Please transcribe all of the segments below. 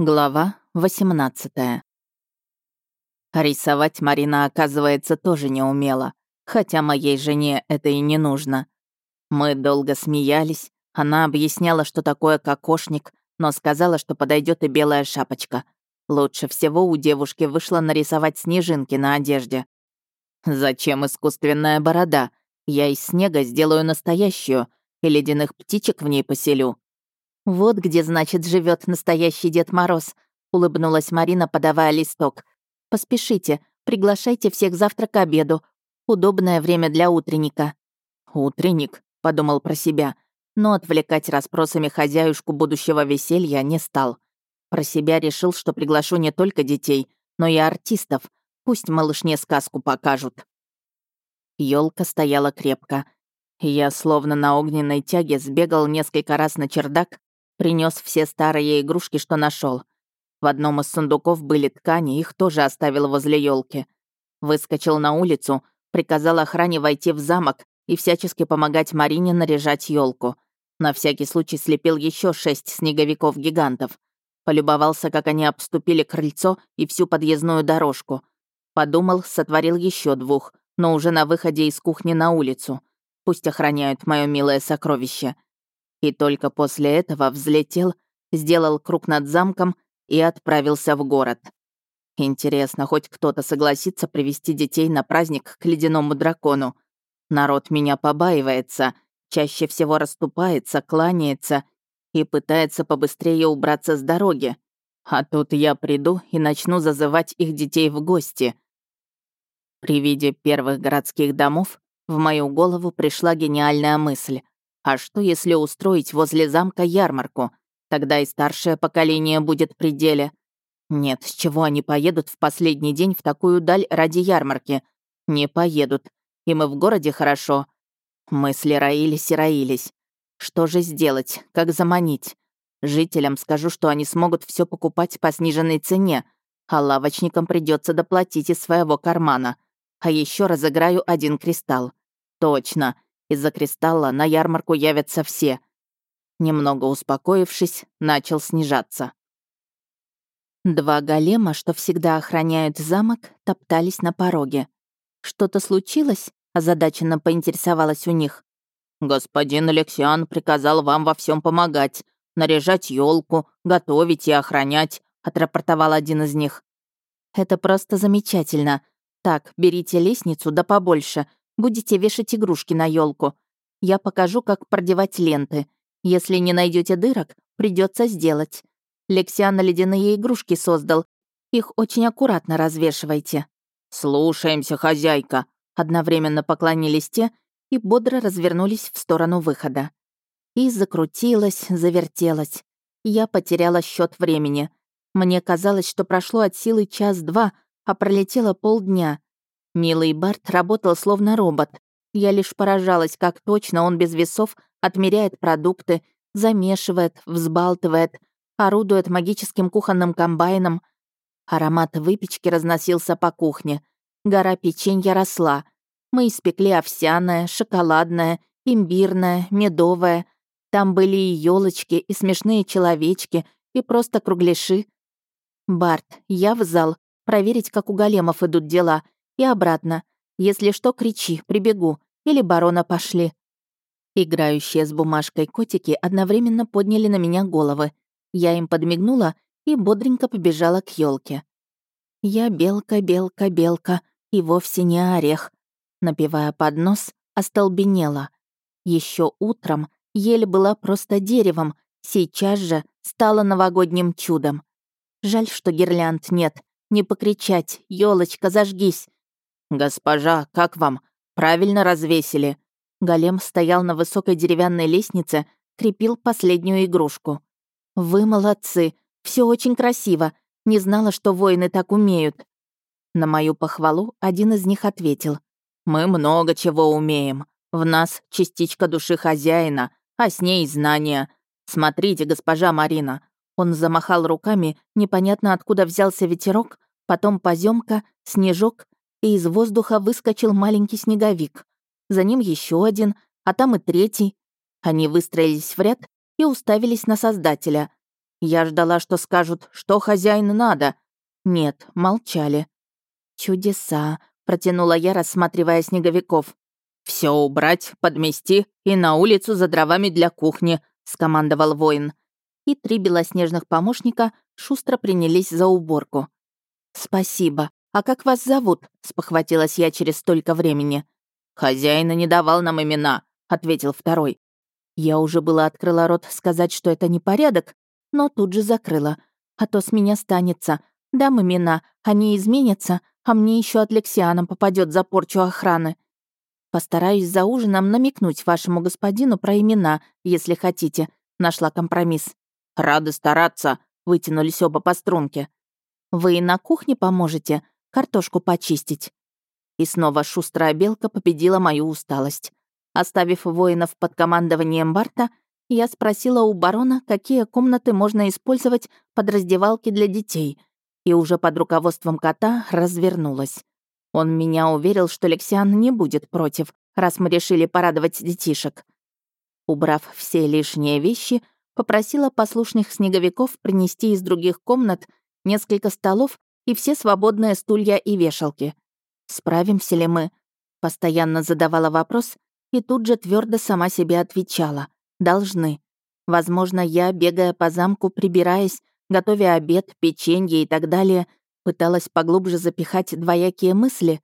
Глава 18 Рисовать Марина, оказывается, тоже не умела, хотя моей жене это и не нужно. Мы долго смеялись, она объясняла, что такое кокошник, но сказала, что подойдет и белая шапочка. Лучше всего у девушки вышло нарисовать снежинки на одежде. «Зачем искусственная борода? Я из снега сделаю настоящую и ледяных птичек в ней поселю», «Вот где, значит, живет настоящий Дед Мороз», — улыбнулась Марина, подавая листок. «Поспешите, приглашайте всех завтра к обеду. Удобное время для утренника». «Утренник», — подумал про себя, но отвлекать расспросами хозяюшку будущего веселья не стал. Про себя решил, что приглашу не только детей, но и артистов. Пусть малышне сказку покажут. Ёлка стояла крепко. Я словно на огненной тяге сбегал несколько раз на чердак, принес все старые игрушки, что нашел. В одном из сундуков были ткани, их тоже оставил возле елки. Выскочил на улицу, приказал охране войти в замок и всячески помогать Марине наряжать елку. На всякий случай слепил еще шесть снеговиков-гигантов. Полюбовался, как они обступили крыльцо и всю подъездную дорожку. Подумал, сотворил еще двух, но уже на выходе из кухни на улицу. Пусть охраняют мое милое сокровище и только после этого взлетел, сделал круг над замком и отправился в город. Интересно, хоть кто-то согласится привести детей на праздник к ледяному дракону. Народ меня побаивается, чаще всего расступается, кланяется и пытается побыстрее убраться с дороги. А тут я приду и начну зазывать их детей в гости. При виде первых городских домов в мою голову пришла гениальная мысль — а что, если устроить возле замка ярмарку? Тогда и старшее поколение будет при деле. Нет, с чего они поедут в последний день в такую даль ради ярмарки? Не поедут. И мы в городе хорошо. Мысли роились и роились. Что же сделать? Как заманить? Жителям скажу, что они смогут все покупать по сниженной цене, а лавочникам придется доплатить из своего кармана. А еще разыграю один кристалл. Точно из-за кристалла на ярмарку явятся все. Немного успокоившись, начал снижаться. Два голема, что всегда охраняют замок, топтались на пороге. Что-то случилось? озадаченно поинтересовалась у них. «Господин Алексиан приказал вам во всем помогать, наряжать елку, готовить и охранять», — отрапортовал один из них. «Это просто замечательно. Так, берите лестницу да побольше, будете вешать игрушки на елку. Я покажу, как продевать ленты. Если не найдете дырок, придется сделать. Лексиана ледяные игрушки создал. Их очень аккуратно развешивайте». «Слушаемся, хозяйка», — одновременно поклонились те и бодро развернулись в сторону выхода. И закрутилась, завертелась. Я потеряла счет времени. Мне казалось, что прошло от силы час-два, а пролетело полдня. Милый Барт работал словно робот. Я лишь поражалась, как точно он без весов отмеряет продукты, замешивает, взбалтывает, орудует магическим кухонным комбайном. Аромат выпечки разносился по кухне. Гора печенья росла. Мы испекли овсяное, шоколадное, имбирное, медовое. Там были и елочки, и смешные человечки, и просто кругляши. «Барт, я в зал. Проверить, как у големов идут дела», и обратно. Если что, кричи, прибегу. Или барона пошли». Играющие с бумажкой котики одновременно подняли на меня головы. Я им подмигнула и бодренько побежала к елке. «Я белка, белка, белка, и вовсе не орех», напивая под нос, остолбенела. Еще утром ель была просто деревом, сейчас же стала новогодним чудом. Жаль, что гирлянд нет. Не покричать, елочка, зажгись, «Госпожа, как вам? Правильно развесили?» Голем стоял на высокой деревянной лестнице, крепил последнюю игрушку. «Вы молодцы! Все очень красиво! Не знала, что воины так умеют!» На мою похвалу один из них ответил. «Мы много чего умеем. В нас частичка души хозяина, а с ней знания. Смотрите, госпожа Марина!» Он замахал руками, непонятно откуда взялся ветерок, потом поземка, снежок и из воздуха выскочил маленький снеговик. За ним еще один, а там и третий. Они выстроились в ряд и уставились на Создателя. Я ждала, что скажут, что хозяин надо. Нет, молчали. «Чудеса», — протянула я, рассматривая снеговиков. Все убрать, подмести и на улицу за дровами для кухни», — скомандовал воин. И три белоснежных помощника шустро принялись за уборку. «Спасибо», «А как вас зовут?» — спохватилась я через столько времени. «Хозяина не давал нам имена», — ответил второй. Я уже была открыла рот сказать, что это непорядок, но тут же закрыла. А то с меня станется. Дам имена, они изменятся, а мне еще от Лексианом попадет за порчу охраны. Постараюсь за ужином намекнуть вашему господину про имена, если хотите. Нашла компромисс. «Рады стараться», — вытянулись оба по струнке. «Вы и на кухне поможете?» картошку почистить. И снова шустрая белка победила мою усталость. Оставив воинов под командованием Барта, я спросила у барона, какие комнаты можно использовать под раздевалки для детей, и уже под руководством кота развернулась. Он меня уверил, что Лексиан не будет против, раз мы решили порадовать детишек. Убрав все лишние вещи, попросила послушных снеговиков принести из других комнат несколько столов и все свободные стулья и вешалки. Справимся ли мы? Постоянно задавала вопрос и тут же твердо сама себе отвечала. Должны. Возможно, я, бегая по замку, прибираясь, готовя обед, печенье и так далее, пыталась поглубже запихать двоякие мысли.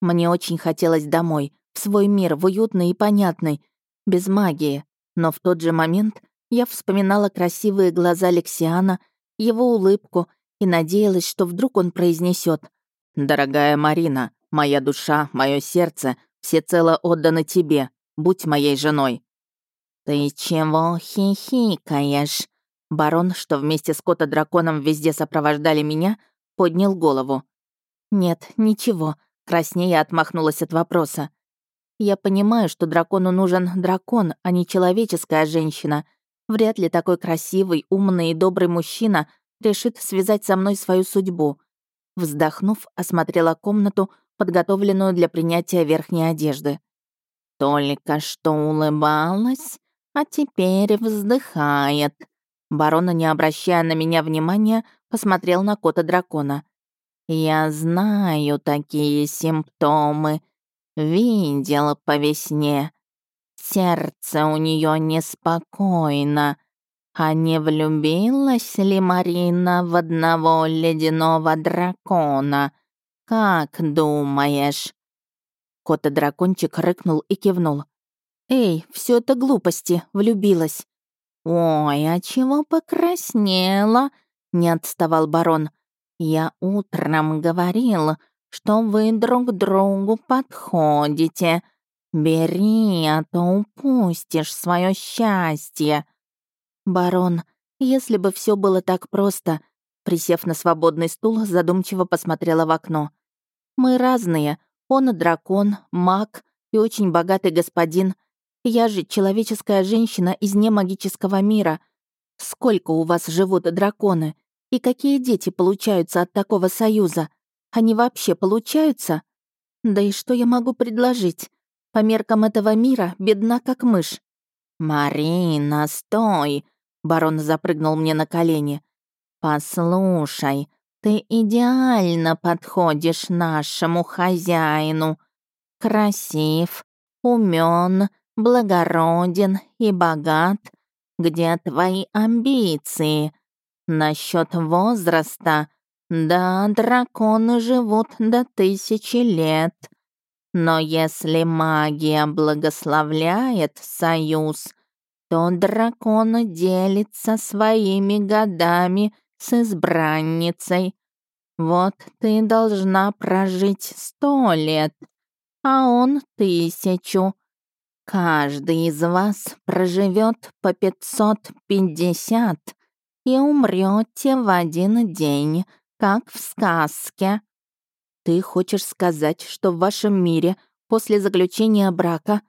Мне очень хотелось домой, в свой мир, в уютный и понятный, без магии. Но в тот же момент я вспоминала красивые глаза Лексиана, его улыбку и надеялась, что вдруг он произнесет: «Дорогая Марина, моя душа, мое сердце всецело отдано тебе, будь моей женой». «Ты чего хихикаешь?» Барон, что вместе с кота-драконом везде сопровождали меня, поднял голову. «Нет, ничего», — краснея отмахнулась от вопроса. «Я понимаю, что дракону нужен дракон, а не человеческая женщина. Вряд ли такой красивый, умный и добрый мужчина решит связать со мной свою судьбу. Вздохнув, осмотрела комнату, подготовленную для принятия верхней одежды. «Только что улыбалась, а теперь вздыхает». Барона, не обращая на меня внимания, посмотрел на кота дракона. «Я знаю такие симптомы. Видела по весне. Сердце у нее неспокойно. «А не влюбилась ли Марина в одного ледяного дракона? Как думаешь?» Кот-дракончик рыкнул и кивнул. «Эй, все это глупости, влюбилась». «Ой, а чего покраснела?» — не отставал барон. «Я утром говорил, что вы друг другу подходите. Бери, а то упустишь свое счастье». «Барон, если бы все было так просто...» Присев на свободный стул, задумчиво посмотрела в окно. «Мы разные. Он дракон, маг и очень богатый господин. Я же человеческая женщина из немагического мира. Сколько у вас живут драконы? И какие дети получаются от такого союза? Они вообще получаются? Да и что я могу предложить? По меркам этого мира бедна как мышь». «Марина, стой!» Барон запрыгнул мне на колени. «Послушай, ты идеально подходишь нашему хозяину. Красив, умен, благороден и богат. Где твои амбиции? Насчет возраста? Да, драконы живут до тысячи лет. Но если магия благословляет союз, то дракон делится своими годами с избранницей. Вот ты должна прожить сто лет, а он тысячу. Каждый из вас проживет по 550 и умрете в один день, как в сказке. Ты хочешь сказать, что в вашем мире после заключения брака...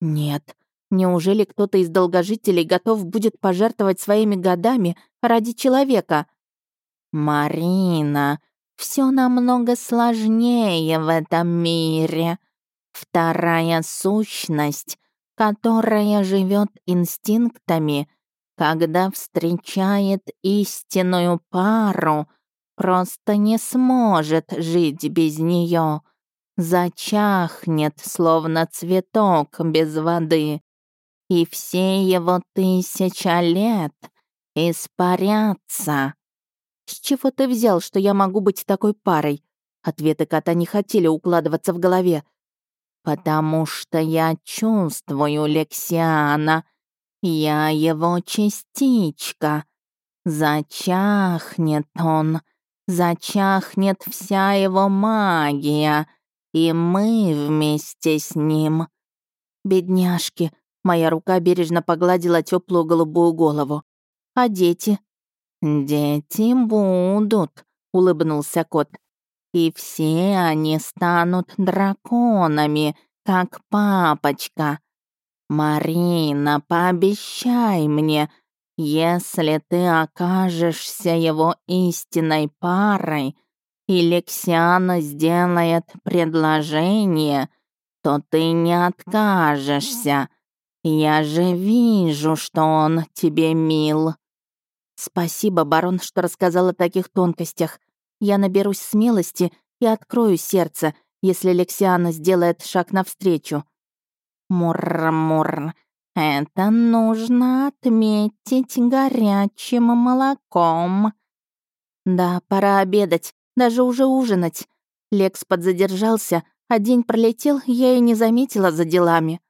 Нет, Неужели кто-то из долгожителей готов будет пожертвовать своими годами ради человека? Марина, все намного сложнее в этом мире. Вторая сущность, которая живет инстинктами, когда встречает истинную пару, просто не сможет жить без нее. Зачахнет, словно цветок без воды и все его тысяча лет испарятся. С чего ты взял, что я могу быть такой парой? Ответы кота не хотели укладываться в голове. Потому что я чувствую Лексиана. Я его частичка. Зачахнет он. Зачахнет вся его магия. И мы вместе с ним. Бедняжки, Моя рука бережно погладила теплую голубую голову. «А дети?» «Дети будут», — улыбнулся кот. «И все они станут драконами, как папочка. Марина, пообещай мне, если ты окажешься его истинной парой, и Лексиана сделает предложение, то ты не откажешься. Я же вижу, что он тебе мил». «Спасибо, барон, что рассказал о таких тонкостях. Я наберусь смелости и открою сердце, если Лексиана сделает шаг навстречу». «Мур-мур, это нужно отметить горячим молоком». «Да, пора обедать, даже уже ужинать». Лекс подзадержался, а день пролетел, я и не заметила за делами.